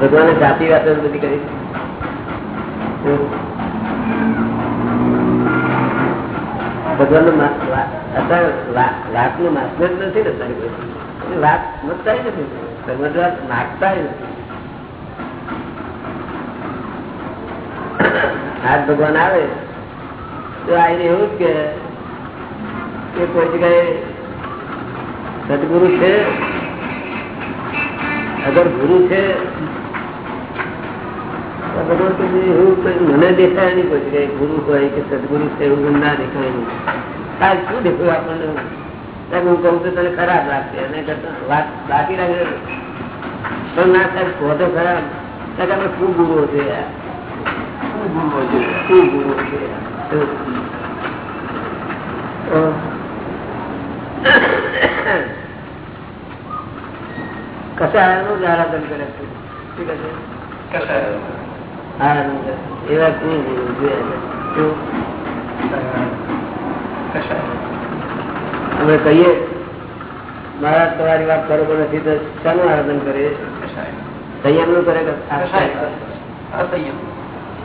ભગવાને સાચી વાત બધી કરી. ભગવાનનું વાત માસ્ટર નથી ને વાત નથી. સમજવા નાખતા નથી. ભગવાન આવે, તો આઈને એવું જ કે કોઈ જગ્યાએ સદગુરુ છે અગર ગુરુ છે? મને દેખાય નહીં પછી ગુરુ હોય કે સદગુરુ છે એવું ના દેખાય નહીં. તાર શું દેખાયું આપણને? હું કહું તો તને ખરાબ લાગશે. અને વાત બાકી રાખે તો ના સાહેબ ફોટો ખરાબ. આપણે શું ગુરુઓ છે શું ગુરુઓ છે કસાયનું જ આરાધન કરે છે. એવા ગુરુ અમે કહીએ મહારાજ તમારી વાત બરોબર નથી તો શાનું આરાધન કરે સંયમનું કરે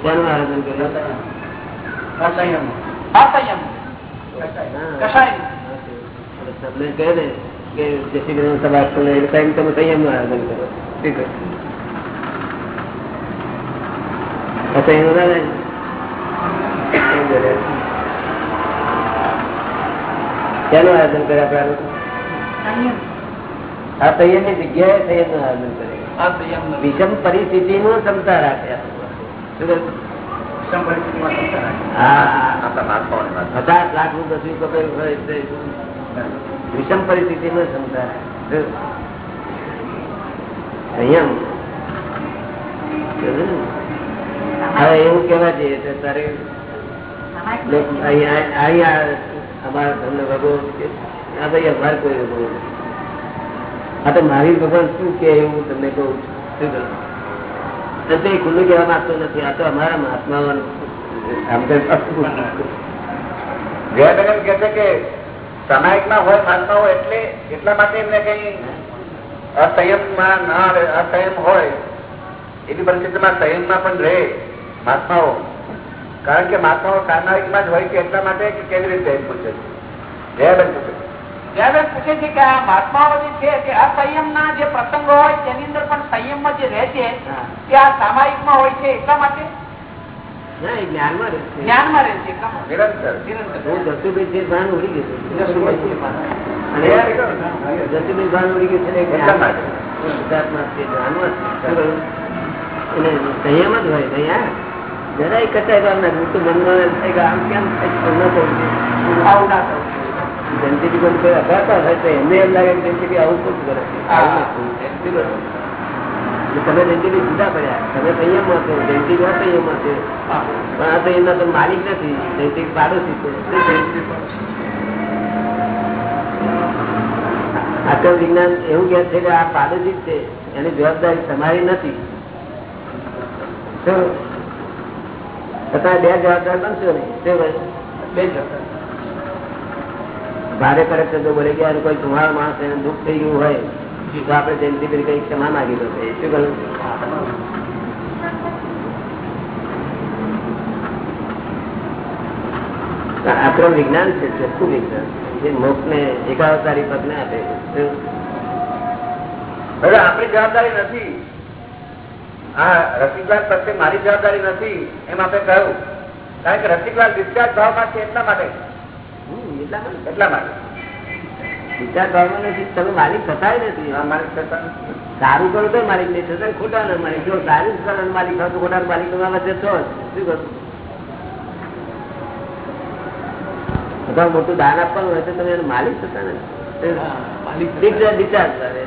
શાનું આરાધન કરે તમને કહે ને કે જેથી કરીને સમાજ તમે સંયમનું આયોજન કરે આપડે આ સંયમની જગ્યાએ સંયમનું આયોજન કરે. વિષમ પરિસ્થિતિ નું ક્ષમતા રાખે. પચાસ લાખનું વિષમ પરિસ્થિતિ નું ક્ષમતા સંયમ હવે એવું કેવા જઈએ તારે અહીંયા અમારા તમને ભગવાન આ ભાઈ અમારે કોઈ ભગવાન આ તો મારી ભગવાન શું કે એવું તમને કહું શું કહું? ખુલ્લું કહેવા માંગતો નથી. આ તો અમારા મહાત્માઓનું. છે કે સામાયિકમાં હોય મહાત્મા હોય એટલે એટલા માટે એમને કઈ અસંયમમાં ના આવે અસંયમ હોય એવી પરિસ્થિતિમાં સંયમમાં પણ રહે મહાત્માઓ. કારણ કે મહાત્માઓ સામાયિકમાં જ હોય કે એટલા માટે કે કેવી રીતે પૂછે જયાબેન પૂછે જયાબેન પૂછે છે કે આ મહાત્માઓ જે છે તે અસંયમ ના જે પ્રસંગો હોય તેની અંદર પણ સંયમમાં જે રહે છે તે આ સામાયિકમાં હોય છે એટલા માટે? સંયમ જ હોય જરાય કચાય ભાવ ના હું તો મનમાં થાય આમ કેમ થાય ન કહું છું. આવું ના કોઈ કોઈ અગાતા હોય તો એમને એમ લાગે કે આવું શું કરે છે? આવું નથી. શું કહ્યું? એટલે તમે જયંતિજી જુદા પડ્યા તમે સંયમમાં છો જયંતિજી અસંયમમાં છે પણ આ તો એમના તો માલિક નથી. જયંતિ પાડોશી છે. શું વિજ્ઞાન એવું કે છે કે આ પાડોશી છે. એની જવાબદારી તમારી નથી? છતાં બે જવાબદાર બનશો ને બે જતા. ભારે કરે છે તો બોલે ગયા કોઈ તમારા માણસ એને દુઃખ થઈ ગયું હોય. તો આપણે જયંતિ ભાઈ કઈ ક્ષમા માગી દો શું કહ્યું? આક્રમ વિજ્ઞાન છે ચોખ્ખું વિજ્ઞાન. જે મોક્ષ ને એકાવતારી પદ ને આપે હવે આપણી જવાબદારી નથી. હા રસિકલાલ પ્રત્યે મારી જવાબદારી નથી એમ આપણે કહ્યું. કારણ કે રસિકલાલ ડિસ્ચાર્જ ભાવમાં છે એટલા માટે. હમ, એટલા માટે. એટલા માટે. વિચાર ભાવમાં નથી. તમે માલિક થતા નથી. હા, મારી સારું કરો તો માલિક નહીં થતા ખોટા ના માલિક. જો સારું કરો માલિક થતો ખોટા માલિક તમારા વચ્ચે છો શું કરું અથવા મોટું દાન આપવાનું હોય તો તમે એનો માલિક થતા નથી. માલિક કરે. કરે.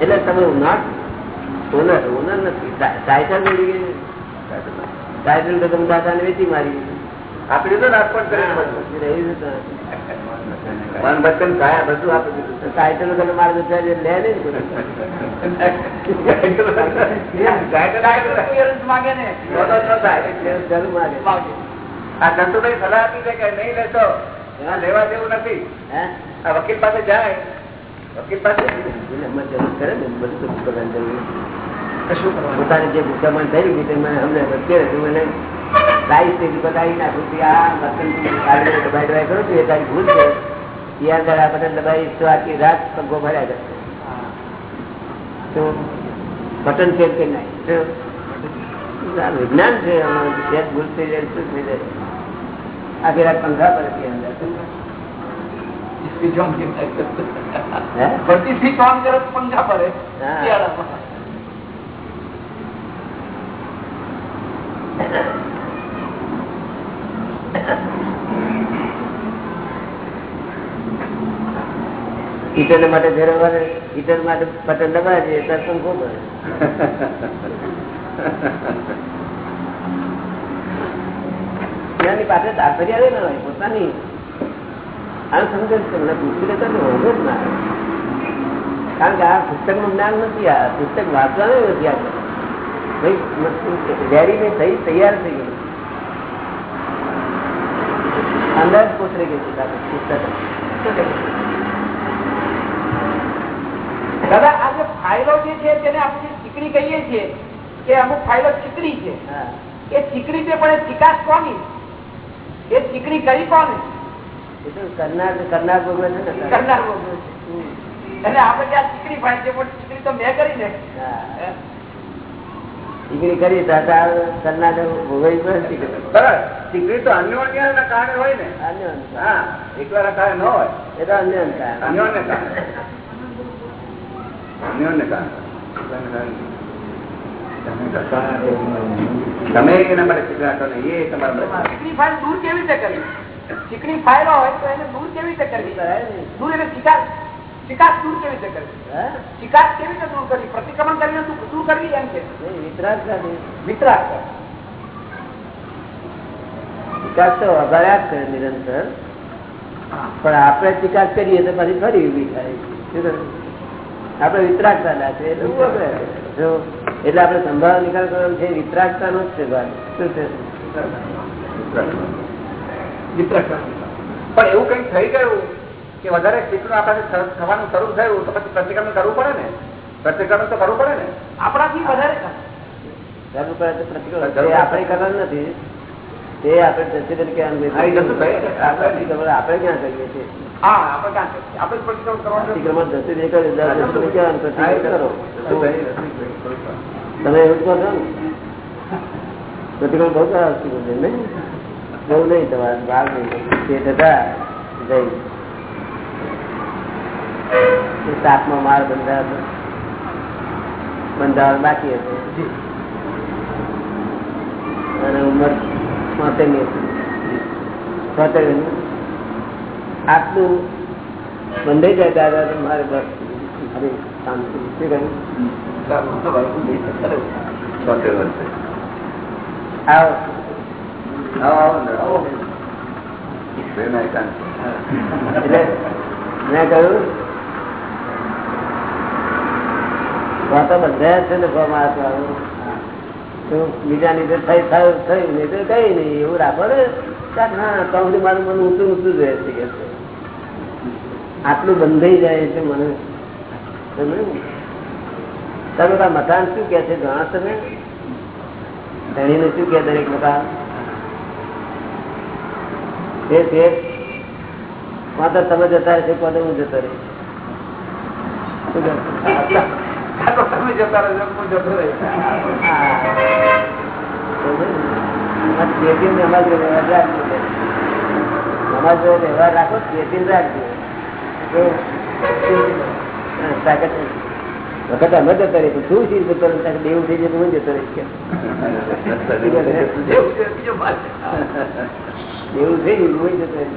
એટલે તમે નોટ ઓનર ઓનર નથી. ટાઇટલ મળી ગઈ. ટાઇટલ તો તમે દાદાને વેચી મારી. આપી તો ને અર્પણ બધું આપી દીધું બધા. લે નહીં. સલાહ આપી છે કે નહીં લેવા નથી. આ વકીલ પાસે જાય. વકીલ પાસે જરૂર કરે ને બધું તો કરવાની જરૂર પોતાની જે ગુસ્સામાં થઈ ગઈ અમને અત્યારે તું મને લાઈફ બતાવી નાખું. આ દબાઈ કરું છું એ તારી ભૂલ છે. યાર જરા આપણે દબાઈ તો આખી રાત પગો ભર્યા કરશે તો બટન ફેર કે નહીં તો આ વિજ્ઞાન છે આમાં જે ભૂલ થઈ જાય શું થઈ જાય આખી રાત પંખા પર હતી અંદર સ્વિચ ઓન કેમ થાય? હે? બધી સ્વિચ ઓન કરે તો પંખા પડે હા. શિયાળામાં. હીટર માટે હીટર માટે દબાવી પોતાની. સમજે છે જ ના કારણ કે આ પુસ્તકનું જ્ઞાન નથી, આ પુસ્તક વાંચવાનું નથી આ ભાઈ રેડી ને થઈ, તૈયાર થઈ ગયું. અંદાજ પોતરી ગયું પુસ્તક દાદા આ જે ફાઇલો જે છે તેને આપણે ચીકણી કહીએ છીએ કે અમુક ફાઇલો ચીકણી છે. એ ચીકણી છે પણ એ ચિકાસ કોની? એ ચીકણી કરી કોને? કરનાર કરનાર ભોગવે છે કરનાર ભોગવે છે. એટલે આપણે ત્યાં ચીકણી ફાઇલ છે પણ ચીકણી તો મેં કરી ને હા. કરી કરનાર. બરાબર. સિગરેટ તો અન્યોન્ય કારણે હોય ને. અન્ય અંતર. હા. એકલા ના કારણે ન હોય. એ તો અન્ય અંતર. અન્યોન્ય કારણે તમે એના માટે સિગરેટો કરો એ તમારા ચીકણી ફાઇલ દૂર કેવી રીતે કરવી? ચીકણી ફાઇલો હોય તો એને દૂર કેવી રીતે કરવી. દૂર એને શિકાર ચિકાસ દૂર કેવી રીતે કરવી? ચિકાસ કેવી રીતે દૂર કરવી? પ્રતિક્રમણ કરીને દૂર દૂર કરવી એમ છે વિતરાગ વિતરાગ વિકાસ તો જ કરે નિરંતર. પણ આપણે વિકાસ કરીએ તો પછી ફરી ઊભી થાય. કરું? વિતરાગતા એટલે આપડે કરે. જો એટલે આપણે સંભાળ નિકાલ કરવાનો છે વિતરાગતા નો જ છે ભાગ શું છે પણ એવું કઈ થઈ ગયું કે વધારે શીખનું આપણે થવાનું શરૂ થયું તો પછી પ્રતિક્રમણ કરવું પડે ને પ્રતિક્રમણ તો કરવું પડે ને આપણાથી વધારે કરવું પડે પ્રતિક્રમણ. આપણે કરવાનું નથી તે આપણે આપણે ક્યાં કરીએ છીએ? આપણે ક્યાં કરીએ? કરો? તમે એવું કરો ને? પ્રતિક્રમણ બહુ સારા છું છે નહીં? બહુ નહીં તમારે ભાગ નહીં તે થતા જઈ સાતમો માળ બંધાયો બંધાવવાનો બાકી હતો. અને ઉંમર આટલું બંધાઈ જાય દાદા, તો મારે બસ. મારી મેં કહ્યું, વાતો બધા છે ને. તો બીજા ની થઈ, થયું નહીં, તો કઈ નહીં, એવું રાખો ને. સુધી મારું મન ઊંચું ઊંચું જ રહેશે, કે. આટલું બંધાઈ જાય છે મને. તમે? આ મકાન શું કે છે, જાણો તમે? ધણીને શું કે દરેક મકાન એ છે માં તો તમે જતા રહેશે કોને હું જતો રહીશ. શું તમે જતા રહેજો, હું. જતો રહીશ. વ્યવહાર રાખો ચેતીને રાખજો. વખત અમે રહીશું શું ચીજ જતો રહે દેવું થઈ હું જતો રહીશ. દેવું થઈ ગયું હું જતો રહીશ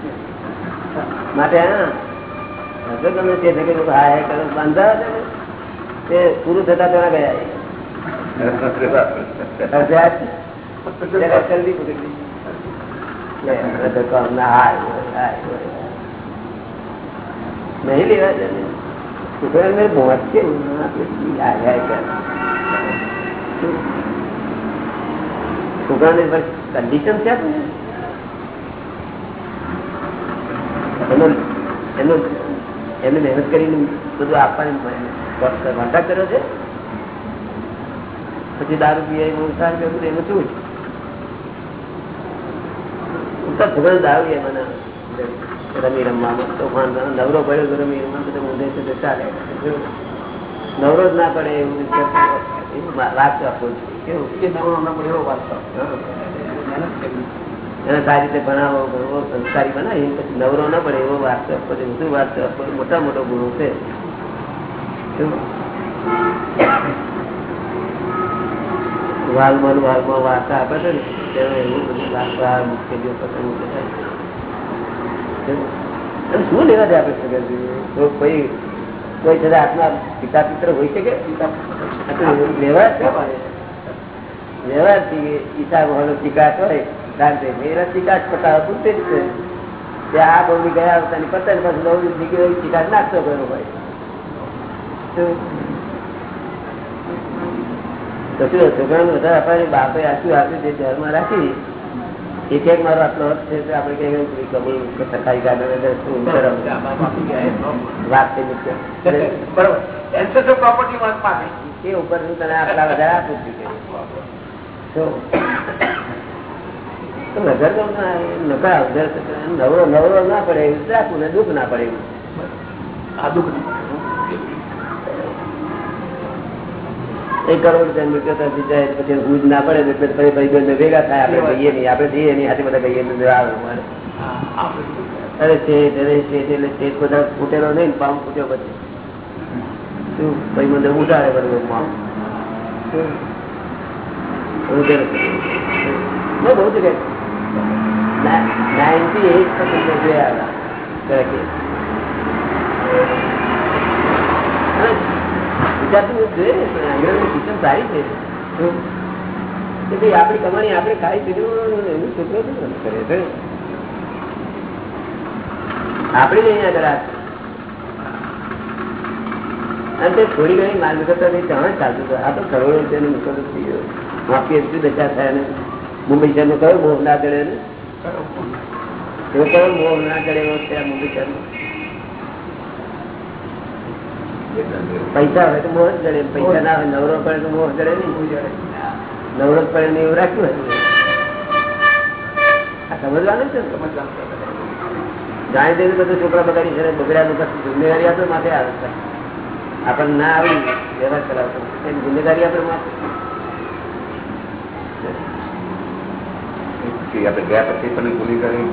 માટે હા. તમે તે જગ્યાએ હા કરો. બાંધા તે પૂરું થતા તેના ગયા. નહીં લેવા છે હાય છોકરાને કન્ડિશન છે એનો એનો એમને મહેનત કરીને બધું આપવાની કોન્ટ્રાક્ટ કર્યો છે? પછી દારૂ પીએ ઉત્સાહ કર્યું એનું શું તો નવરો પડ્યો તો રમી રમવા ચાલે નવરો જ ના પડે એવું છું. કેવું? કે નવરો ના પડે એવો વાંચતો એને સારી રીતે ભણાવો, ભણવો, સંસ્કારી બનાવી પછી નવરો ના પડે એવો વાંચતો આપવો છે બધું વાંચતો આપવો મોટા મોટો ગુનો છે. વાલમાં વાલમાં વાર્તા આપે છે ને, તેનો એવું બધું વાર્તા મુશ્કેલીઓ પસંદ શું? લેવા દે આપે શકે તો કોઈ કોઈ છતાં આત્મા પિતા પિત્ર હોય શકે છે. વ્યવહારથી ઈશા ભવાનો શિકાત હોય. શાંતિ જ છે. આ બહુ ગયા પછી બહુ નાખતો વધારે બાપે આટલું આપ્યું છે ઘરમાં રાખી. એક એક મારો આટલો અર્થ છે તો આપણે કઈ કબૂલ સરકારી વાત થઈ એ ઉપર હું તને આટલા વધારે આપું છું તો નગર તો નકા અવધર નવરો નવરો ના પડે એવું રાખવું ને દુઃખ ના પડે એવું. આ દુઃખ એક કરોડ રૂપિયા મૂક્યો તો જાય પછી ગુજ ના પડે એટલે પછી ભાઈ બંધ ભેગા થાય. આપણે જઈએ નહીં. આપણે જઈએ નહીં. હાથે બધા કહીએ આવે મારે. અરે શેઠ અરે શેઠ એટલે શેઠ બધા ફૂટેલો નહીં પામ ફૂટ્યો પછી. શું? ભાઈ મને ઉડાડે બરોબર પામ બહુ જગ્યાએ કમાણી આપણે ખાઈ નહીં આગળ તે થોડી ઘણી માલ વિગતો ત્યાં ચાલતું હતું આ તો કરોડો રૂપિયાનું થઈ ગયો માફી એટલી બચા થયા ને મુંબઈ કયો મોહ ના ચડે ને એવો કયો મોહ ના ચડે એવો છે મુંબઈ શહેરનો પૈસા હોય તો મોહ જ ચડે. પૈસા ના હોય નવરો પડે તો મોહ ચડે નહીં. નવરો પડે ને એવું રાખ્યું આ સમજવાનું છે જાણી દેવું બધું છોકરા બગાડી છે બગડ્યા પછી જિમ્મેદારી આપણે માથે આવે આપણને ના આવી વ્યવહાર કરાવતો. એની જિમ્મેદારી આપણે માથે. આપણે ગયા પછી પણ ભૂલી કરી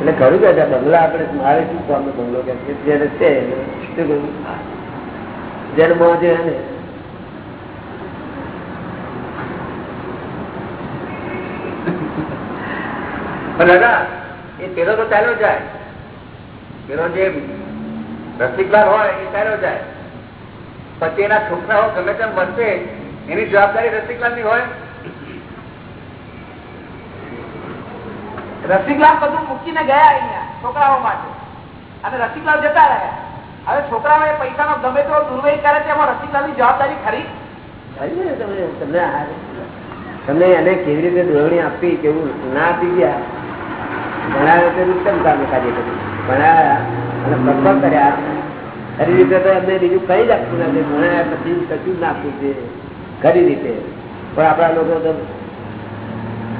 એટલે ખરું કે બંગલા આપણે મારે શું કામ બંગલો કે જેને છે શું કહ્યું જેને મોજે ને દાદા એ પેલો તો ચાલ્યો જાય. પેલો જે રસિકલાલ હોય એ ચાલ્યો જાય. પછી એના છોકરાઓ ગમે તેમ વર્તે એની જવાબદારી રસિકલાલની હોય. રસિકલાલ બધું મૂકીને ગયા અહીંયા છોકરાઓ માટે. અને રસિકલાલ જતા રહ્યા. હવે છોકરાઓ એ પૈસાનો ગમે તેવો દુર્વય કરે છે, એમાં રસિકલાલની જવાબદારી ખરી? તમને તમને એને કેવી રીતે દોરણી આપી કેવું ના આપી ગયા? ભણાવે તો ઉત્તમ કામ કાર્ય કર્યું ભણાયા અને પ્રકલ્પ કર્યા. ખરી રીતે તો એમને બીજું કઈ જ આપતું નથી. ભણાયા પછી કશું જ ના આપવું છે. ખરી રીતે. પણ આપણા લોકો તો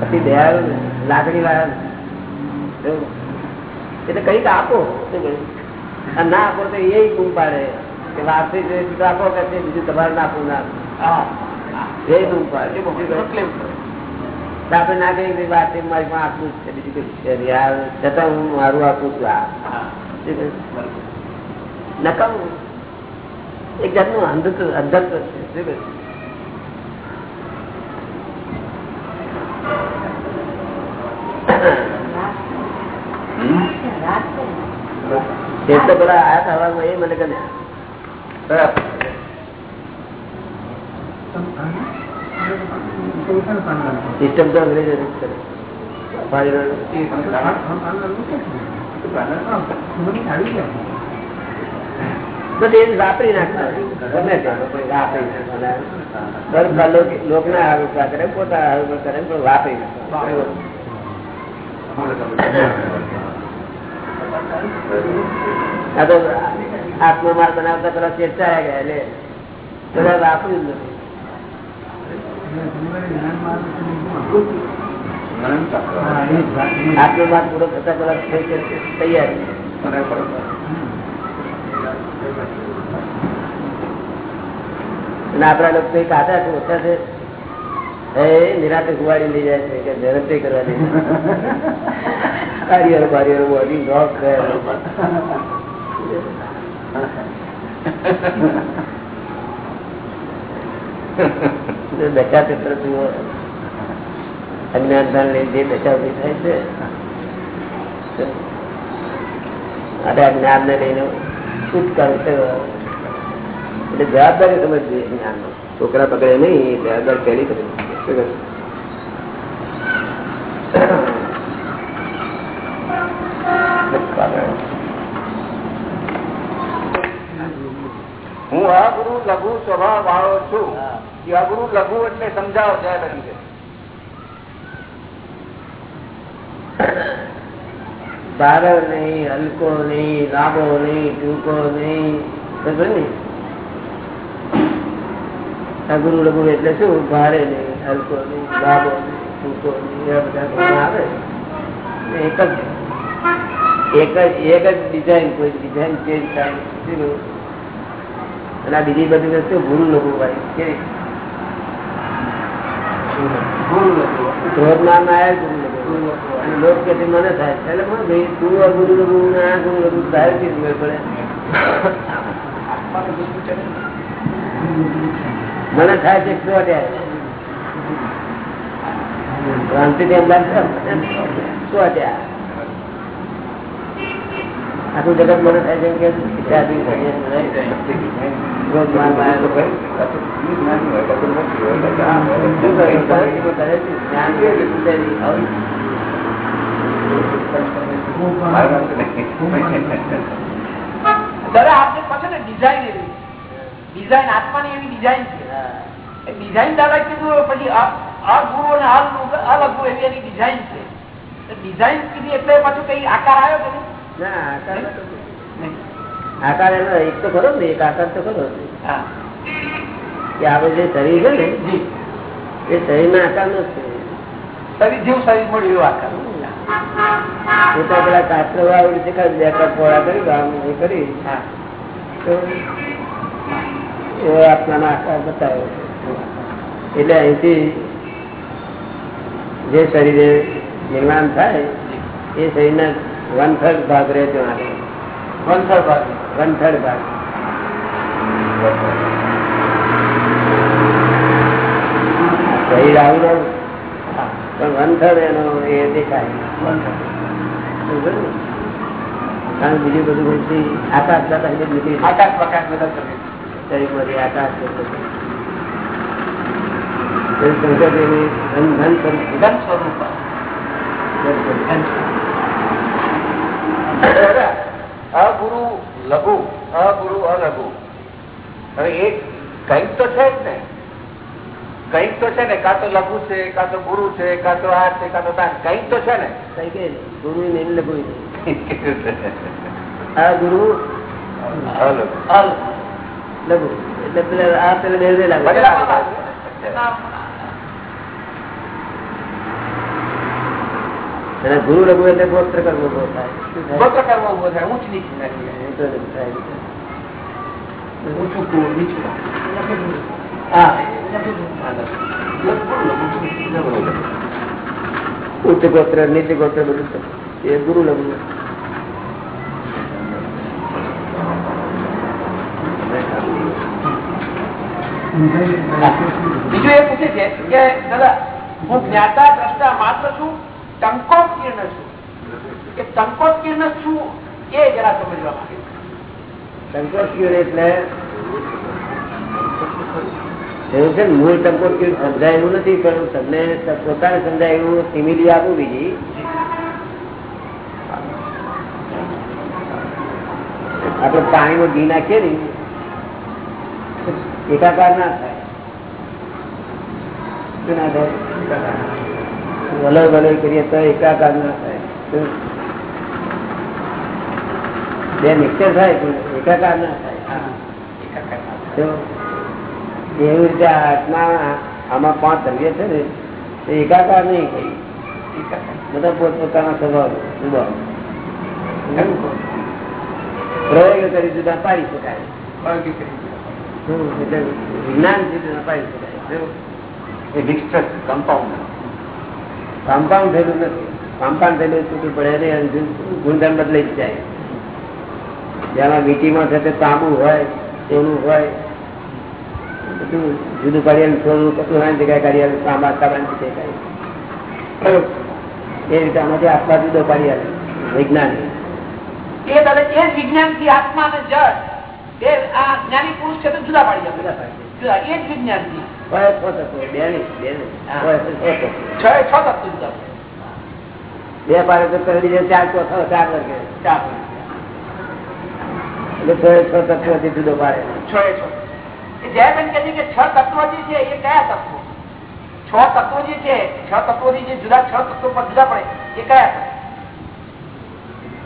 પછી દયા લાગણી વાળા એટલે કંઈક આપો ના આપો તો એ ગુમ પાડે. કે વાર્ષિક આપો કે બીજું તમારે ના આપવું ના એ ગુમ પાડે. આપડે ના કઈ વાત મારી પણ આપવું જ છે બીજું કઈ યાર છતાં હું મારું આપું છું આ. નકમ એક જાતનું અંધત્વ અંધત્વ છે તે તો પેલા આયા થવામાં એ મને ગમ્યા સિસ્ટમ તો અંગ્રેજો વાપરી નાખતા ગમે લોક ના આરોપ કરે પોતા આરોપ કરે વાપરી નાખતા આ તો આત્મમાર બનાવતા પેલા ચેતા બધા વાપર્યું નથી. આત્મમાર પૂરો થતા પેલા તૈયારી આપડા લોકો કાઢા છે, ઓછા છે. નિરાતે કુવાડી લઈ જાય છે, કે નહીં કરવાની કારિયર બારિયર બોડી નોક દશા ચિત્ર જુઓ. લઈ જે દશા ઊભી થાય છે. અને અજ્ઞાન લઈને છુટકારો થયો. એટલે જવાબદારી સમજવી જ્ઞાન છોકરા પકડે નહીં જવાબદારી પહેલી કરી શું કહે? હું અગુરુ લઘુ સ્વભાવ વાળો છું એ અગુરુ લઘુ એટલે સમજાવો જય બેન કે ભારે નહીં હલકો નહીં લાંબો નહીં ટૂંકો નહીં. ખબર ને? અઘરું લઘુ એટલે શું? ભારે નહીં હલકો નહીં લાંબો નહીં ટૂંકો નહીં એવા બધા ગુણ આવે. એક જ એક જ એક જ ડિઝાઇન કોઈ ડિઝાઇન ચેન્જ થાય, શું? અને આ બીજી બધી વસ્તુ ભૂલ લઘુ ભાઈ કેવી? ક્રોધ નામ આયા ગુરુ લઘુ અને લોક કે તે મને થાય. એટલે મને ભાઈ, તું આ ગુરુ લઘુ ને આ ગુરુ લઘુ, તારે કેવી મેળ પડે? મને થાય છે શું અઢ્યાર ક્રાંતિ ની અંદર શું અટ્યા આખું જગત મને થાય છે આપણે પાસે ડિઝાઇન એવી ડિઝાઇન આત્માની એવી ડિઝાઇન છે. ડિઝાઇન દાદા કીધું પછી આ ગુરુ અને આ અલગુ એવી એની ડિઝાઇન છે. ડિઝાઇન કીધી એટલે પાછું કઈ આકાર આવ્યો કે ના આકાર આકાર એનો એક તો ખરો ને એક આકાર તો ખરો. હા. કે આપણે જે શરીર છે ને એ શરીરના આકાર નો છે. શરીર જેવું શરીર મળ્યું એવો આકાર. એ તો પેલા શાસ્ત્ર વાળું કરી બે કપ પોળા કરી આમ એ કરી. હા. તો એ આપણાનો આકાર બતાવ્યો છે એટલે અહીંથી જે શરીરે નિર્માણ થાય એ શરીરના વન થર્ડ ભાગ રહે વન વંથર ભાગ. વન થર્ડ ભાગ. શરીર આવું રહું. પણ વન થર્ડ એનો એ દેખાય? કારણ બીજું બધું આકાશ આકાશ પ્રકાશ બધા શરીર. શરીરમાંથી આકાશ ધન ધન ધન સ્વરૂપ. અગુરુ લઘુ અગુરુ અલઘુ. હવે એ કંઈક તો છે જ ને. કંઈક તો છે ને કાં તો લઘુ છે કાં તો ગુરુ છે કાં તો આ છે કાં તો તાન. કંઈક તો છે ને. કઈ કે ગુરુ ને લઘુ. આ ગુરુ. લઘુ. એટલે આ પેલા બે લાગે બદલામાં નામ અને ગુરુ લઘુ એટલે ગોત્ર થાય. ઊભો થાય ઊંચ નીચ ઉચ્ચ ગોત્ર નીચ ગોત્ર બધું એ ગુરુ લઘુ બીજું એ પૂછે છે કે દાદા હું જ્ઞાતા દ્રષ્ટા માત્ર છું? ટંકોત કિરણ છું એ ટંકોત કિરણ છું એ જરા સમજવા માંગે છે. સંકોચ ક્યુર એટલે એવું છે ને મૂળ સંકોચ ક્યુર સમજાય એવું નથી પણ તમને પોતાને સમજાય એવું સિમિલી આપું બીજી આપણે પાણીમાં ઘી નાખીએ ને એકાકાર ના થાય શું ના થાય વલય વલય કરીએ તો એકાકાર ના થાય. બે મિક્સર થાય પણ એકાકાર ના થાય. એવી રીતે આત્મા આમાં પાંચ ધર્ય છે ને એ એકાકાર નહીં એકાકાર. બધા પોતપોતાના સ્વભાવ સ્વભાવ. પ્રયોગ કરી જુદા પાડી શકાય. વિજ્ઞાન જુદા પાડી શકાય. કમ્પાઉન્ડ કમ્પાઉન્ડ થયેલું નથી. કમ્પાઉન્ડ થયેલું છૂટું પડે નહીં ગુણધર્મ બદલાઈ જ જાય. જેમાં મીટીમાં થશે તાંબુ હોય, સોનું હોય, બધું જુદું કાઢીએ સોનું કશું હોય જગ્યાએ કાઢીએ તાંબા તાંબાની જગ્યાએ. એ રીતે આમાંથી આત્મા જુદો પાડી વિજ્ઞાન એ દાદા એ જ વિજ્ઞાન અને જળ બે આ જ્ઞાની પુરુષ છે તો જુદા પાડી જાય જુદા. એ જ વિજ્ઞાનથી બે તત્વો. તત્વ પડે. તો કરી દે ચાર ચોથો ચાર વર્ગે ચાર. એટલે છ એ છ તત્વોથી જુદો પાડે. છ તત્વો જે છે એ કયા તત્વો? છ તત્વો જે છે છ તત્વોથી જે જુદા છ તત્વો પર જુદા પડે એ કયા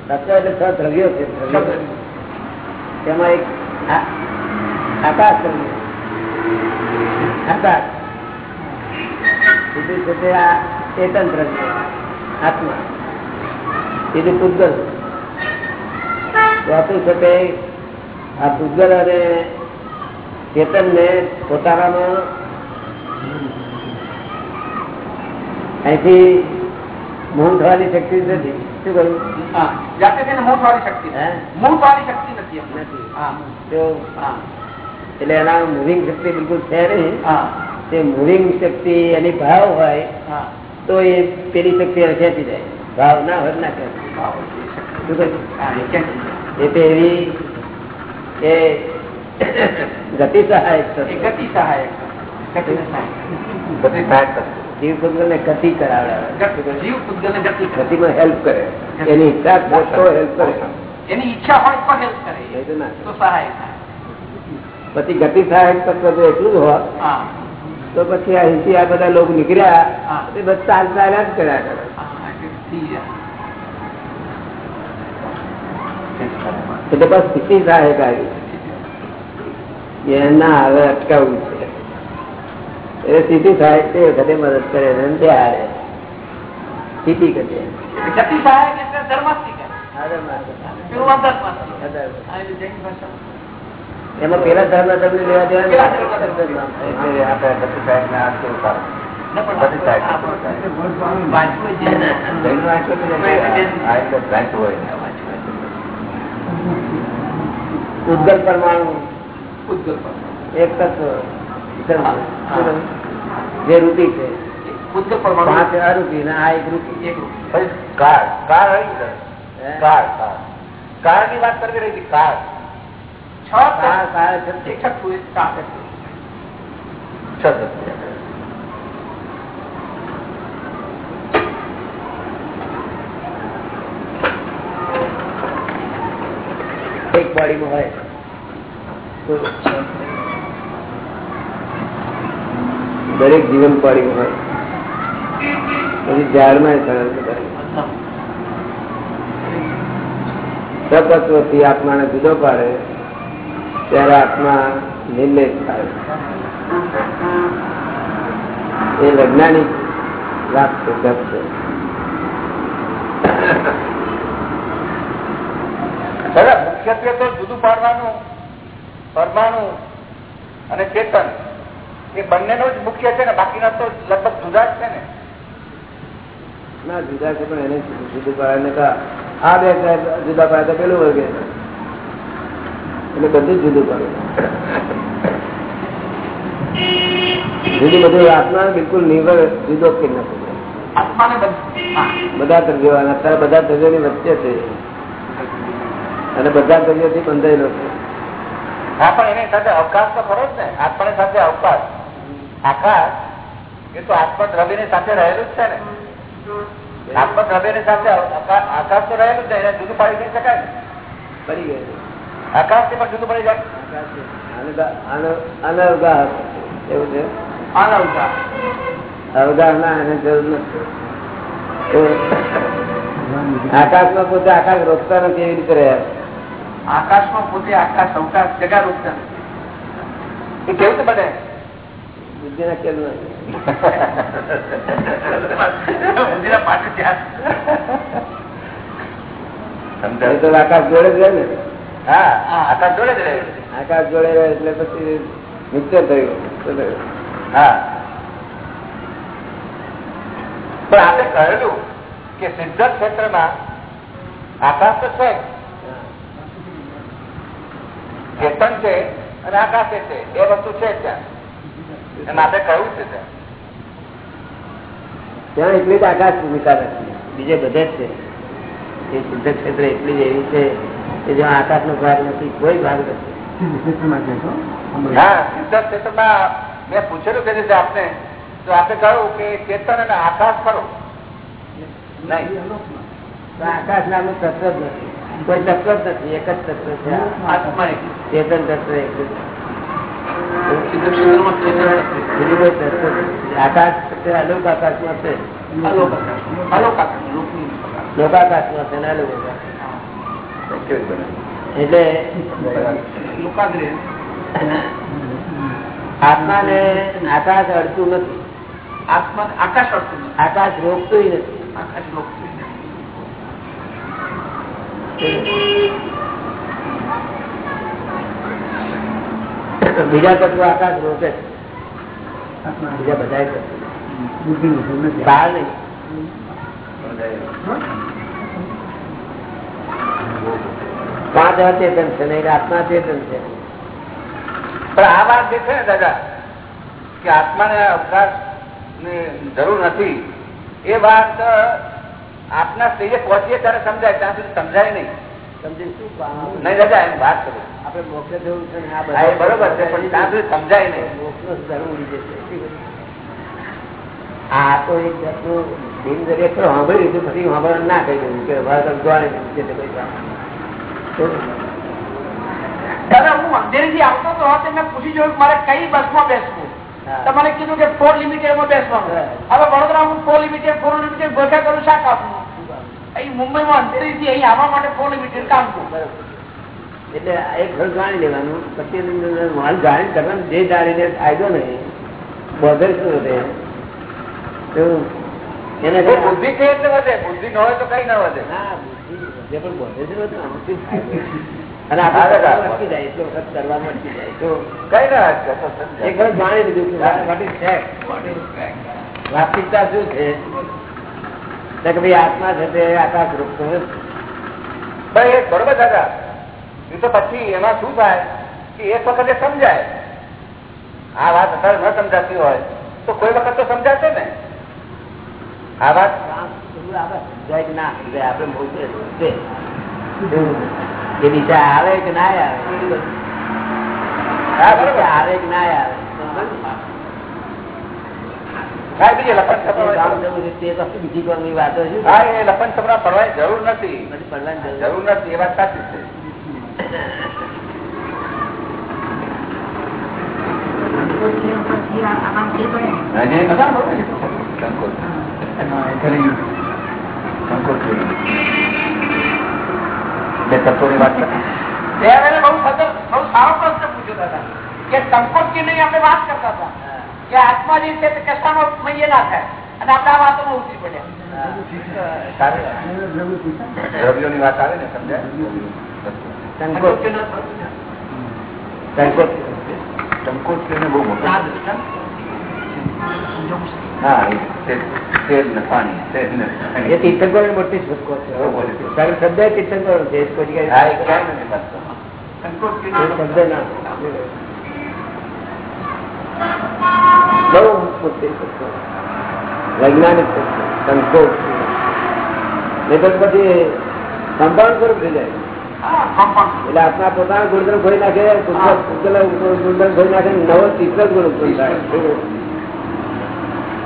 તત્વ? એટલે છ દ્રવ્યો છે તેમાં એક આકાશ દ્રવ્ય. આકાશ બીજું છે તે આ ચેતન દ્રવ્ય આત્મા. પૂતગલ. ચોથું છે તે આ પૂતગલ અને ચેતન ને પોતાનામાં અહીંથી મૂળ થવાની શક્તિ નથી. શું કરું હા જાતે તેને મૂળ વાળી શક્તિ હે? મૂળ શક્તિ નથી. નથી. હા. તો હા. એટલે એના મૂવિંગ શક્તિ બિલકુલ છે નહીં. તે મૂવિંગ શક્તિ એની ભાવ હોય તો એ પેલી શક્તિ ખેંચી જાય. ભાવ ના હોય ના ખેંચી. એ એવી એ ગતિ સહાયક ગતિ સહાયક ગતિ સહાયક. બધી સહાયક થશે. જીવ પુત્ર ને ગતિ કરાવડાવે ગતિ જીવ પૂતગલને ગતિ ગતિમાં હેલ્પ કરે. એની ઈચ્છા હેલ્પ કરે. એની ઈચ્છા હોય તો હેલ્પ કરે. તો સહાય થાય. પછી ગતિ સહાયક તત્વ જો એટલું જ હોય. હા. તો પછી અહીંથી આ બધા લોકો નીકળ્યા હા. તે બસ ચાલ ચાલ્યા જ કર્યા કરે. હા, એટલે થઈ જાય. એટલે બસ સ્થિતિ સહાયક આવી. એના હવે અટકાવવું છે. એ સ્થિતિ સહાયક તે વખતે મદદ કરે છે અને તે હારે. સ્થિતિ કરે એટલે ગતિ સહાયક એટલે ધર્મસ્થી કરે. એમાં પેલા ધર્મ તમને લેવા દેવા. ન ઉદ્ગલ પરમાણુ. એક તત્વ. જે રૂપી છે. ઉદ્ગલ પરમાણુ. પાંચ અરૂપી ને આ એક રૂપી. એક રૂપ. કાર. Car car car. ની વાત કરવી રહી હતી તે. એક બોડીમાં હોય. દરેક જીવન બોડીમાં હોય. પછી ઝાડમાં સતત્વથી આત્માને જુદો પાડે. ત્યારે આત્મા નિર્લેપ થાય. એ વૈજ્ઞાનિક છે છે. મુખ્યત્વે તો જુદું પાડવાનું પરમાણુ અને ચેતન એ બંને નો જ મુખ્ય છે ને બાકીના તો લગભગ જુદા જ છે ને. ના જુદા છે પણ એને જુદું પાડે આ બે જુદા પાડે પેલું વર્ગે. એટલે બધું જુદું પડે. જુદું બધું આત્મા બિલકુલ નિર્ભર જુદો કે નથી. આત્માને બધા અને અત્યારે બધા દ્રવ્યોની વચ્ચે છે. અને બધા દ્રવ્યોથી બંધાયેલો છે. હા પણ એની સાથે અવકાશ તો ખરો જ ને. આત્માની સાથે અવકાશ. આકાશ એ તો આત્મા દ્રવ્યની સાથે રહેલું જ છે ને. આત્મા દ્રવ્યની સાથે આકાશ તો રહેલું જ છે એને જુદું પાડી દઈ શકાય ને. પડી ગયું આકાશથી પણ જુદું પડી જાય. અનવગાહ એવું છે? અનવગા. અવગાહ ના એને જરૂર નથી. આકાશમાં પોતે આકાશ રોકતા નથી એવી રીતે રહ્યા. આકાશમાં પોતે આકાશ અવકાશ જગા રોકતા નથી. એ કેવું બને? બુદ્ધિ ના કેમ બુદ્ધિ ના પાછળ ત્યાં આકાશ જોડે જ ને. આકાશ જોડે રહે. આકાશ જોડે રહે એટલે પછી મિક્સર થયું હા. પણ આપણે કહેલું કે સિદ્ધક ક્ષેત્રમાં આકાશ તો છે ચેતન છે અને આકાશ છે. એ વસ્તુ છે ત્યાં. એમ આપણે કહ્યું છે ત્યાં. ત્યાં એટલી જ આકાશ ભૂમિકા નથી બીજે બધે જ છે. એ સિદ્ધ ક્ષેત્ર એટલી જ એવી છે કે જ્યાં આકાશ નો ભાગ નથી કોઈ ભાગ નથી. હા સિદ્ધક ક્ષેત્રમાં મેં પૂછેલું કે રીતે આપને તો આપણે કહ્યું કે ચેતન અને આકાશ કરો. નહીં. આકાશ નામનું તત્વ જ નથી. કોઈ તત્વ જ નથી એક જ તત્વ છે. આત્મા ચેતન તત્વ તત્વ જ. આકાશ છે અલોક છે. આકાશ. આકાશ. લોકની પ્રકાર. લોકાકાશમાં છે ને અલોક આકાશ. એટલે આત્મા ને આકાશ અડતું નથી. આત્મા આકાશ અડતું નથી. આકાશ રોકતું નથી. આકાશ રોકતું બીજા તત્વ આકાશ રોકે છે. બીજા બધા બહાર નહીં. પાંચ અચેતન છે નહીં આત્મા ચેતન છે પણ આ વાત જે છે ને દાદા કે આત્માને અવકાશની જરૂર નથી એ વાત આપના સ્ટેજે પહોંચીએ ત્યારે સમજાય ત્યાં સુધી સમજાય નહીં. સમજી શું નહીં દાદા એમ વાત કરું. આપણે મોક્ષે જવું છે બરોબર છે પણ ત્યાં સુધી સમજાય નહીં. મોક્ષનો જરૂરી જશે આ તો એક જાતનું દિનચર્યા ખરો સાંભળી લીધું પછી સાંભળવા ના કહી દઉં કે હવે તમે જોવાની નથી છે તો કઈ વાત. તો દાદા હું અંધેરીથી આવતો હતો મેં પૂછી જોયું મારે કઈ બસમાં બેસવું? હા. કીધું કે ફોર લિમિટેડ બેસવાનું. હવે વડોદરા હું ફોર લિમિટેડ ફોર લિમિટેડ ભેગા કરું શાક આપવું અહીં મુંબઈમાં અંધેરીથી અહીં આવવા માટે ફોર લિમિટેડ કામ કરું. એટલે એક ઘર જાણી લેવાનું પછી માલ જાણી કરવાનું જે જાણીને ફાયદો નહીં બધે શું બુદ્ધિ છે એટલે વધે. બુદ્ધિ ન હોય તો કઈ ના વધે? વાસ્તવિકતા શું છે? કે ભાઈ આત્મા છે તે આકાશ રૂપતો નથી. બરોબર દાદા. એ તો પછી એમાં શું થાય કે એક વખતે સમજાય. આ વાત અત્યારે ન સમજાતી હોય તો કોઈ વખત તો સમજાશે ને. આ વાત? આમ બધું આપણે સમજાય કે ના સમજાય આપણે મોકલે છે. એ દિશા આવે કે ના આવે? કે ના આવે બીજી લપન છપરા બીજી પડવાની જરૂર નથી. બધી જરૂર જરૂર નથી. એ વાત સાચી છે. હજી બધા બરોબર છે. સંકોચ. સંકોચ જોયું. બે તત્વોની વાત કરી. ત્યારે બહુ સજ્જન બહુ સારો પ્રશ્ન પૂછ્યો દાદા કે સંકોચ કે નહીં આપણે વાત કરતા હતા કે આત્મા જે છે તે કશામાં મય ના થાય અને આપણે આ વાતોમાં ઉતરી પડ્યા સારી વાત. દ્રવ્યોની વાત આવે ને સમજાય સંકોચ સંકોચ ન થવું. સંકોચ સંકોચ કરીને બહુ મોટો તીર્થંકરો મોટી છે. શબ્દ તીર્થંકરો છે. શબ્દ ના. બહુ વૈજ્ઞાનિક સંકોચ. નહીં તો પછી સંભાળ સ્વરૂપ થઈ જાય. એટલે આપણા પોતાના ગુણધર્મ ખોઈ નાખે ગુણધર્મ ખોઈ નાખે નવો તીસરો ગુણ ઉત્પન્ન થાય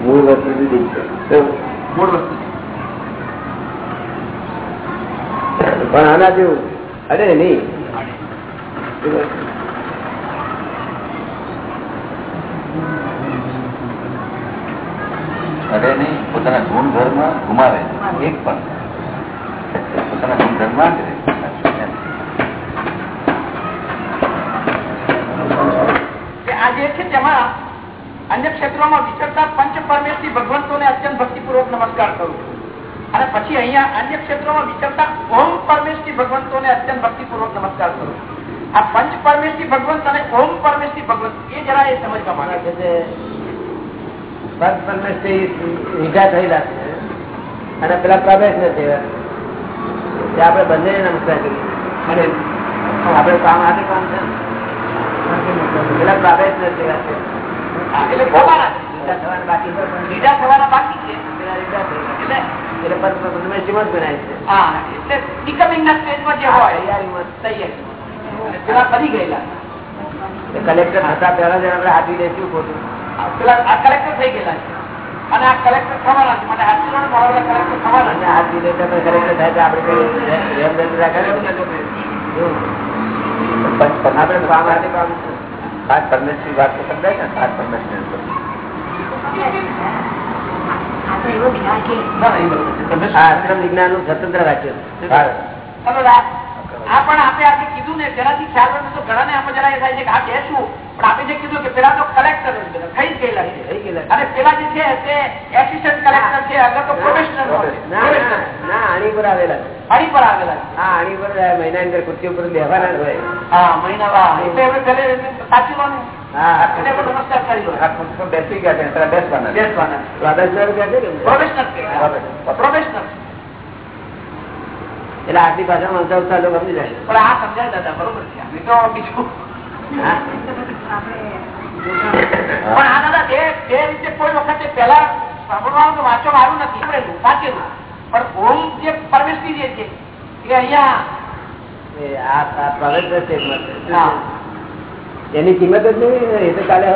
મૂળ વસ્તુ જુદી છે. મૂળ વસ્તુ. પણ આના જેવું. અરે નહીં. અરે નહીં પોતાના ગુણધર્મ ગુમાવે. એક પણ. પોતાના ગુણધર્મ જ રહે. કે આ જે છે તેમાં અન્ય ક્ષેત્રોમાં વિચરતા પંચ પરમેશથી ભગવંતોને અત્યંત ભક્તિપૂર્વક નમસ્કાર કરું છું. અને પછી અહીંયા અન્ય ક્ષેત્રોમાં વિચરતા ઓમ પરમેશથી ભગવંતોને અત્યંત ભક્તિપૂર્વક નમસ્કાર કરું આ પંચ પરમેશથી ભગવંત અને ઓમ પરમેશથી ભગવંત એ જરા એ સમજવા માંગે છે. પગ પરમેશથી ઈજા થયેલા છે અને પેલા પ્રવેશ નથી આપણે બંને નમસ્કાર કરીએ. અને આપણે કામ હાથે કામ છે પેલા પ્રવેશ નથી એટલે ખોવાના છે. ઈજા થવાના બાકી લીધા થવાના બાકી છે. પેલા ઈજા એટલે એટલે પગ પરમેશથી છે. હા એટલે becoming ના સ્ટેજમાં જે હોય તૈયારી પેલા કરી ગયેલા. કલેક્ટર થતા પહેલા જ આપણે ખોટું. પેલા આ કલેક્ટર થઈ ગયેલા છે. અને આ કલેક્ટર થવાના છે. માટે હાથીનો મળેલા કલેક્ટર થવાના આ દીધે તમે કલેક્ટર થાય તો આપણે ને? આપણે સાત પરમેશની વાત તો સમજાય ને સાત. ના, ના, આ આશ્રમ વિજ્ઞાનનું સ્વતંત્ર રાખ્યું આ પણ આપણે આજે કીધું ને જેનાથી ખ્યાલ હોય તો ઘણાને આપણે જરા એ થાય છે કે આ બેસવું પણ આપણે જે કીધું કે પેલા તો કલેક્ટર થઈ ગયેલા છે. થઈ ગયેલા અને પેલા જે છે તે એસિસ્ટન્ટ કલેક્ટર છે અગર તો પ્રોફેશનલ ના આણી પર આવેલા છે. પર આવેલા હા આણી પર મહિના અંદર ખુરશી ઉપર જ હોય. હા મહિના સાચી નમસ્કાર કરી લો બેસી ગયા બેસવાના છે. બેસવાના સ્વાદસ્વર કહે છે કે પ્રોફેશનલ પ્રોફેશનલ એટલે આટલી ભાષામાં સમજાવતા લોકો સમજી જાય. પણ આ સમજાય દાદા બરોબર છે. નહીં તો બીજું. પણ આ દાદા તે રીતે કોઈ વખતે પેલા સાંભળવાનું તો વાંચવામાં આવ્યું નથી. આપણે વાંચેલું પણ ઓમ જે પરમેશની જે છે એ અહીંયા. એની કિંમત જ નહીં એ તો કાલે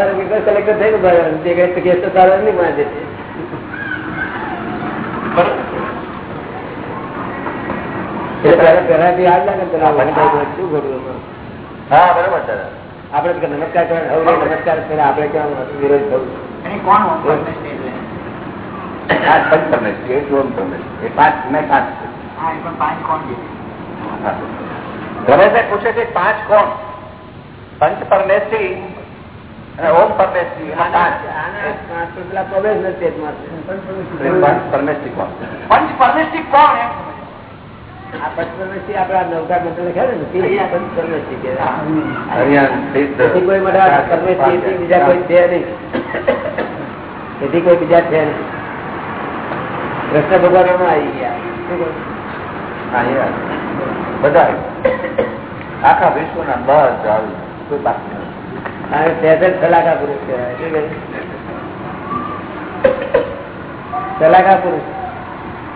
કલેક્ટર થઈ ગયું તે તો કેસ તો કાલે નહીં માને છે એટલે પહેલા પહેલાથી યાદ લાગે ને પેલા વનભાઈ શું ખોટું એમાં? હા બરોબર છે આપણે તો નમસ્કાર કરવા હવે નમસ્કાર કરે આપણે કેમ વિરોધ થવું એની કોણ ઓમ પરમેશની એટલે? આ પંચ પરમેશની, એ ઓમ પરમેશની. એ પાંચ મેં પાંચ છે. હા એ પણ પાંચ કોણ છે? હા. રમેશભાઈ પૂછે છે પાંચ કોણ? પંચ પરમેશ્રી અને ઓમ પરમેશ્રી પાંચ. પાંચ પેલા પ્રવેશ નથી એમાં. પંચ પરમેશ્રી કોણ? પંચ પરમેશ્રી કોણ? એમ આ પંચપરમેશથી આપણે નવકાર મંત્ર લખ્યા ને તે પંચપરમેશથી કહેવાય. હરિયાણ સિદ્ધ એથી કોઈ મોટા બીજા કોઈ છે નહીં. એથી કોઈ બીજા છે નહીં. કૃષ્ણ ભગવાન આવી ગયા. કહું? બધા આખા વિશ્વના બધા આવી કોઈ બાકી નથી. આ સલાહકાર પુરુષ કહેવાય. શું? સલાહકાર પુરુષ.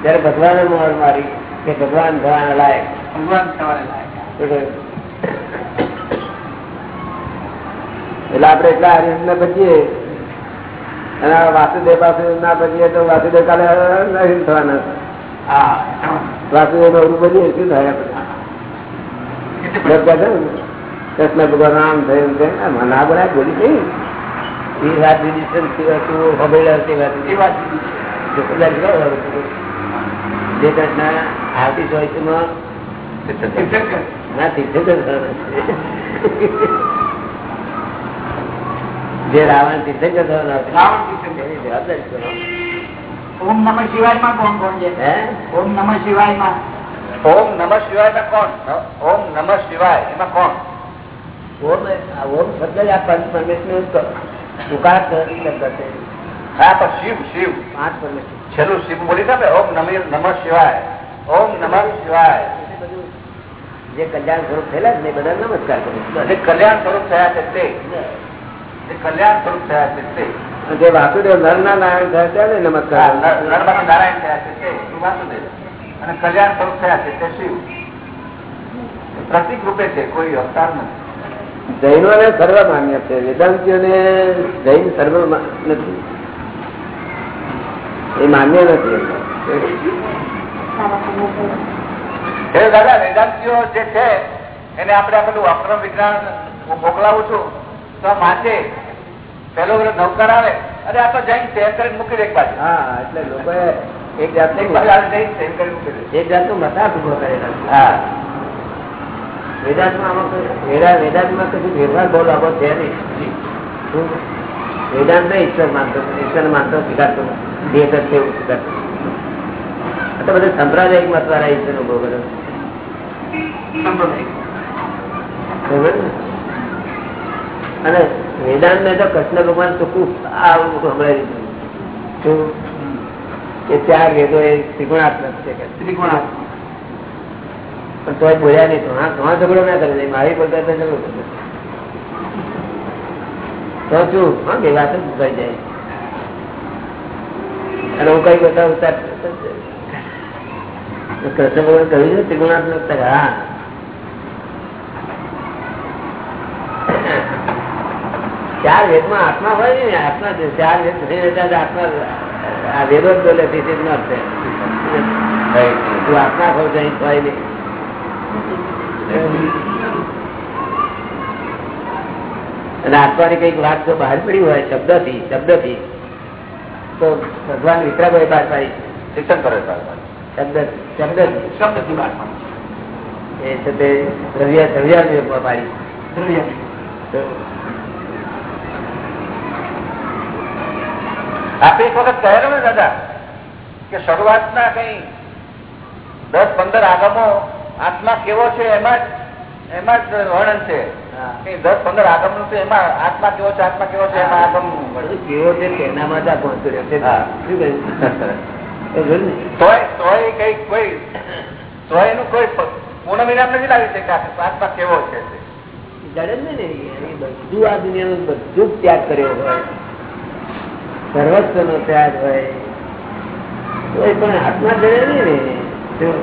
જયારે ભગવાને મોહર મારી કે ભગવાન થવાના લાયક. ભગવાન એટલે આપડે એટલા હરીશ ને બચીએ અને વાસુદેવ પાસે ના બચીએ તો વાસુદેવ કાલે નહીં થવાના વાસુદેવ નવરું બચીએ શું થાય ને, કૃષ્ણ ભગવાન આમ થયું છે ના બધા બોલી નહીં એ વાત દીધી છે વાત એ દીધી. વાત જુદી છે. જો કૃષ્ણ આવતી ચોઈસમાં. જે રાવણ તીર્થંકર. ઓમ નમઃ શિવાયમાં કોણ કોણ છે? ઓમ નમઃ શિવાયમાં ઓમ નમ શિવાયમાં કોણ? ઓમ નમઃ શિવાય એમાં કોણ? ઓમ આ ઓમ શબ્દ આ પંચ પરમેશ્વર ઉકાર હા પણ શિવ શિવ. પાંચ પરમેશ્વર. છેલ્લું શિવ બોલી ને ઓમ નમી નમ શિવાય. ઓમ નમ શિવાય. જે કલ્યાણ સ્વરૂપ થયેલા છે બધા નમસ્કાર કરું જે કલ્યાણ સ્વરૂપ થયા છે તે. જે કલ્યાણ સ્વરૂપ થયા છે તે. જે વાસુદેવ નરના નારાયણ થયા છે નમસ્કાર નર- નારાયણ થયા છે તે વાસુદેવ? અને કલ્યાણ સ્વરૂપ થયા છે તે શિવ. પ્રતિક રૂપે છે કોઈ અવતાર નથી. જૈનો ને સર્વ માન્ય છે વેદાંતિઓ ને જૈન સર્વ નથી. એ માન્ય નથી. દાદા વેદાંતિઓ જે છે એને આપણે આ અક્રમ વિજ્ઞાન હું મોકલાવું છું. તો માથે પેલો નૌકર આવે અરે આ તો જઈને સેમ કરીને મૂકી દે એક બાજુ. હા એટલે લોકો એક જાતનો એક જાતનો મસાજ ઊભો કરેલા હા. વેદાંતમાં વેદાંતમાં કશું ફેરફાર બહુ લાભો છે નહીં? વેદાંત ઈશ્વર માનતો ઈશ્વર માનતો સ્વીકારતો. દેહ તો બધું સંપ્રદાયિક મત વાળા ઈશ્વર ઊભો કર્યો અને વેદાંત ને તો કૃષ્ણ ભગવાન ચોખ્ખું આ સંભળાવી દીધું શું? એ ચાર વેદો એ ત્રિગુણાત્મક છે કે. પણ તોય બોલ્યા નહીં તો હા તો ઝઘડો ના કરે મારી બોલતા ઝઘડો કરે. તો શું? હા બે વાત જ જાય. અને હું કઈ બતાવું કૃષ્ણ ભગવાન કહ્યું છે ત્રિગુણાત્મક હા ચાર વેદમાં આત્મા હોય ને, આત્મા છે. ચાર વેદ આત્મા આ વેદો જ બોલે there. તું આત્મા ખોલ કઈ હોય અને આત્માની કંઈક વાત જો બહાર પડી હોય શબ્દથી શબ્દથી તો ભગવાન વિક્રમભાઈ બહાર પાડી. શિક્ષણ શબ્દ શબ્દ શબ્દથી એ છે તે દ્રવ્યા દ્રવ્યા પાડી. તો આપે એક વખત કહેલો ને દાદા કે શરૂઆતના કઈ દસ પંદર આગમો આત્મા કેવો છે એમાં જ એમાં જ વર્ણન છે. દસ પંદર આગમનું એમાં આત્મા કેવો છે આત્મા કેવો છે એમાં આગમ કેવો છે તેનામાં જ પહોંચી રહ્યો છે હા. શું કહ્યું? એ જોયું ને? તોય તોય કઈ કોઈ તોય એનું કોઈ પૂર્ણ વિરામ નથી લાવી છે કે આત્મા કેવો છે ને એ બધું આ દુનિયાનું બધું જ ત્યાગ કર્યો હોય સર્વસ્વ નો ત્યાગ હોય પણ આત્મા જડે ને શું?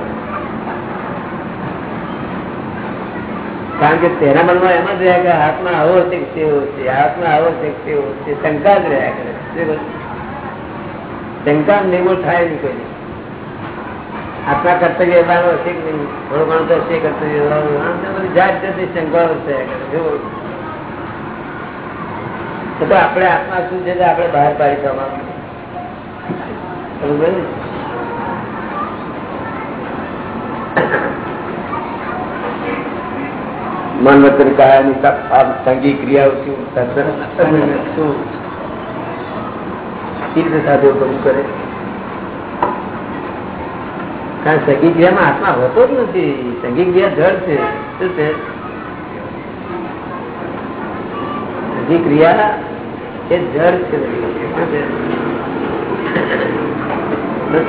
કારણ કે તેના મનમાં એમ જ રહ્યા કે હાથમાં આવો છે કે તેવો છે હાથમાં આવો છે કે તેવો છે શંકા જ રહ્યા કરે. શંકા નિર્મૂળ થાય નહીં કોઈ. આટલા કર્તવ્ય એવાનો હશે કે નહીં? થોડું ઘણું તો હશે કર્તવ્ય. જાત જાતની શંકાઓ થયા કરે. તો આપણે આત્મા શું છે આપણે બહાર પાડી ને? મન વચન કાયાની સંગી ક્રિયાઓ સાધુ બધું કરે? કારણ સંગી ક્રિયામાં આત્મા હોતો જ નથી. સંગી ક્રિયા જળ છે. શું છે? સંગી ક્રિયા એ જળ છે.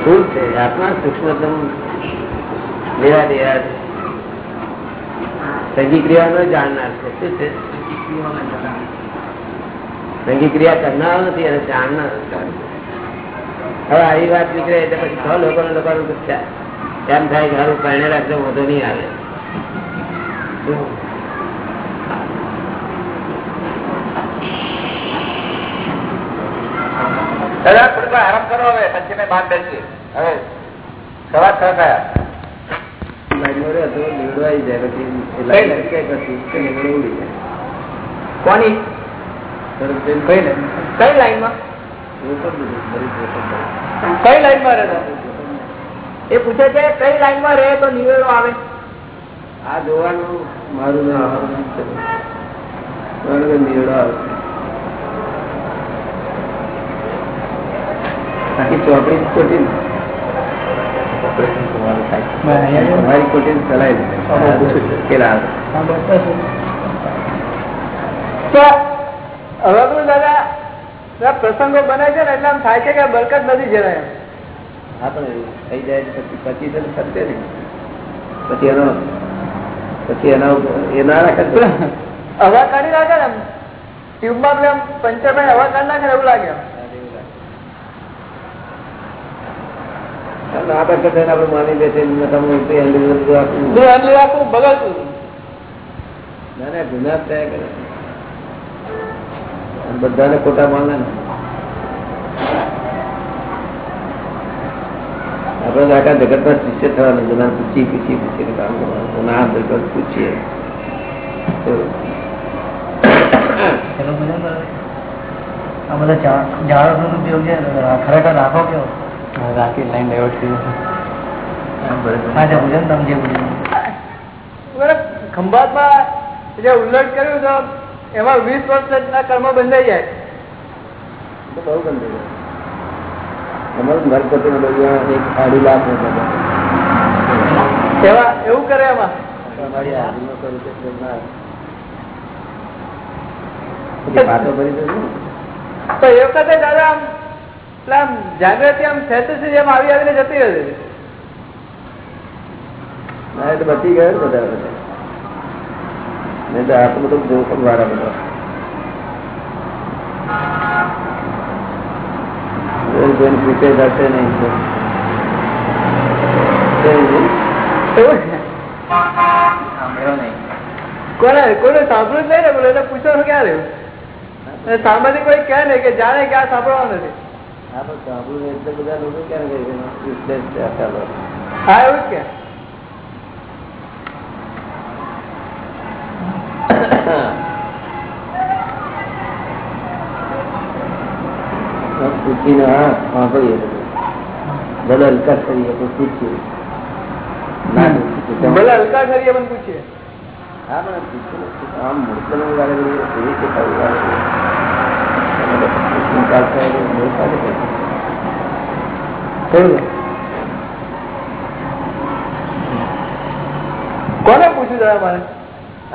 શું? છે? આત્મા સૂક્ષ્મતમ લેવા દેવા છે ક્રિયા ક્રિયાનો જાણનાર છે. શું છે? સંગી ક્રિયા કરનાર નથી અને જાણનાર હવે આવી વાત નીકળે એટલે પછી છ લોકો લોકો એમ થાય. કે સારું પરણે રાખજો, વધુ નહીં આવે. આરામ કરો હવે, પછી મેં બાદ બેસીએ હવે સવાર છ થયા. લાઈનો રે તો આવી જાય પછી ઉડી કોની કઈ? લાઈનમાં લાઈનમાં જોતો જ નથી, ફરી જોતો જ નથી. કઈ લાઈનમાં? રહે એ પૂછે છે કઈ લાઈનમાં રહે તો નિવેડો આવે? આ જોવાનું મારું મારું આવે. બાકી ચોપડી ખોટી ને. તમારી ચલાવી. હવે તો દાદા પ્રસંગો બને છે ને એટલે આમ થાય છે કે બરકત નથી જરાય. હા પણ થઈ જાય પછી પછી તો થશે પછી એનો પછી એનો એ ના રાખે હવા કાઢી નાખે ને ટ્યુબમાં પેલા પંચર હવા કાઢી નાખે એવું લાગે એમ. આ બરકત એને આપણે માની બેસે તમે જો એમ લઈ આખું બગડતું ના ના ગુના થયા કરે અને બધાને ખોટા માને આપણે આખા જગત ના શિષ્ય થવાનું બધા પૂછી પૂછી પૂછીને કામ કરવાનું. ના જગત પૂછીએ. બધું આ બધા છે ખરેખર રાખો કેવો? રાખી લાઈન ડાયવર્ટ થઈ જશે ખંભાતમાં જે કર્યું તો એમાં વીસ વર્ષના કર્મ બંધાઈ જાય. બહુ બધું એક અઢી લાખ એવા એવું કરે એમાં. તો એ વખતે દાદા આમ જાગૃતિ આમ થતી જેમ આવી આવીને જતી રહે ના બચી ગયો બધા બધા. નહીં તો આટલું બધું જોખમ વાળા બધા. જોઈને પૂછે જશે નહીં નહીં. કોને? કોને સાંભળ્યું નહીં ને? બોલે એટલે પૂછવાનું ક્યાં રહ્યું? અને કોઈ કહે ને કે જાણે કે આ સાંભળવાનું નથી. ભલે હલકા કરીએ તો પૂછીએ. ના પૂછીએ. ભલે હલકા કરીએ પણ પૂછીએ. હા પણ પૂછીને આમ મૂર્ખને વાળે બધું એવી રીતે કરવું વાળે બધું. સારું. કોને પૂછ્યું તમે મને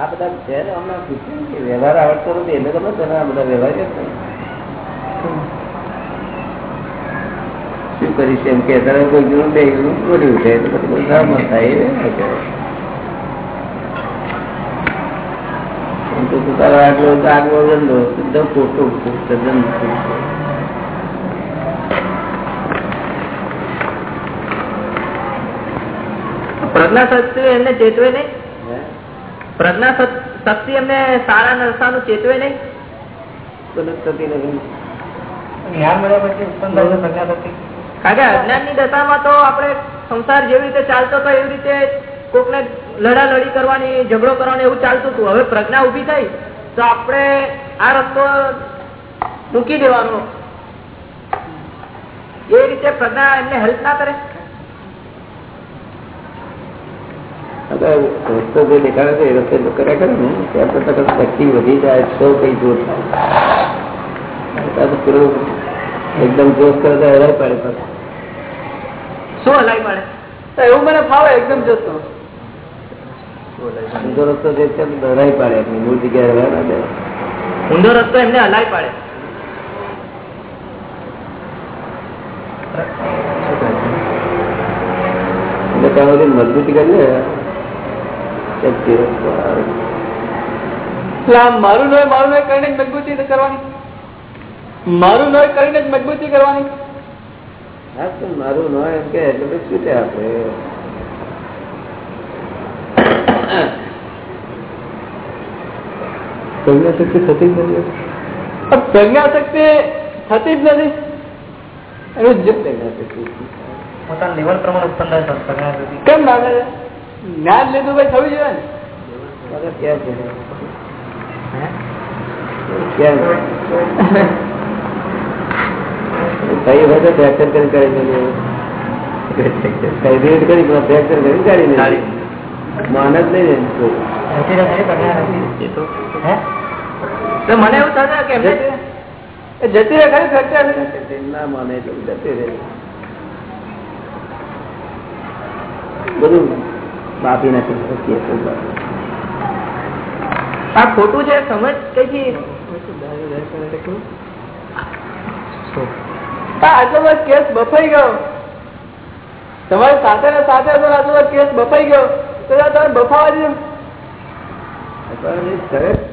આ બધા છે ને હમણાં પૂછ્યું કે વ્યવહાર આવડતો નથી, એટલે તમે તને આ બધા વ્યવહાર શું કરીશ એમ કે તારે કોઈ ગુરુ બે ગુરુ કર્યું છે એટલે બધું સહમત થાય, એ ને કે. એમ તો તારો આગલો આગલો ધંધો એકદમ ખોટો તદ્દન પ્રજ્ઞા શક્તિ એમને ચેતવે નહીં? પ્રજ્ઞા શક્તિ એમને સારા નરસાનું ચેતવે નહીં? કારણ કે અજ્ઞાનની દશામાં તો આપણે સંસાર જેવી રીતે ચાલતો હતો એવી રીતે કોકને લડા લડી કરવાની ઝઘડો કરવાની એવું ચાલતું હતું. હવે પ્રજ્ઞા ઊભી થઈ તો આપણે આ રસ્તો મૂકી દેવાનો. એ રીતે પ્રજ્ઞા એમને હેલ્પ ના કરે. રસ્તો જે દેખાડે છે એ રસ્તે કર્યા કરે ને. ત્યાં તો શક્તિ વધી જાય તો કઈ જોર થાય. તો પેલું એકદમ જોશ કરે તો હરાય પડે શું હલાઈ મળે તો એવું મને ફાવે એકદમ જતો ઊંધો રસ્તો જે છે તે પાડે એમની મૂળ જગ્યાએ હરાય ના દે ઊંધો રસ્તો એમને હલાઈ પાડે. એટલે ત્યાં મજબૂતી આમ મારું નોય મારું નોય કરીને જ મજબૂતી કરવાની. મારું નોય કરીને જ મજબૂતી કરવાની. હા મારું ન એમ કે એટલે શું છે આપણે. પ્રજ્ઞા શક્તિ થતી જ નથી. પ્રજ્ઞા શક્તિ થતી જ નથી. એનું જ પ્રજ્ઞા શક્તિ પોતાના લેવલ પ્રમાણે ઉત્પન્ન થાય કેમ ના જ્ઞાન લીધું ભાઈ થવું જોઈએ ને. ક્યાં છે? ક્યાં કઈ વખતે ફ્રેક્ચર કરી કાઢી કઈ રેડ કરી ફ્રેક્ચર કરી કાઢી. જ નહીં મને એવું થશે કે જતી રહે ખરી ફ્રેક્ચર ના માને જતી રહે. બધું બાપી નથી શકીએ આ ખોટું છે સમજ કઈ આટલો બધો કેસ બફાઈ ગયો. તમારી સાથે ને સાથે બધો કેસ બફાઈ ગયો. બફાવા દીધું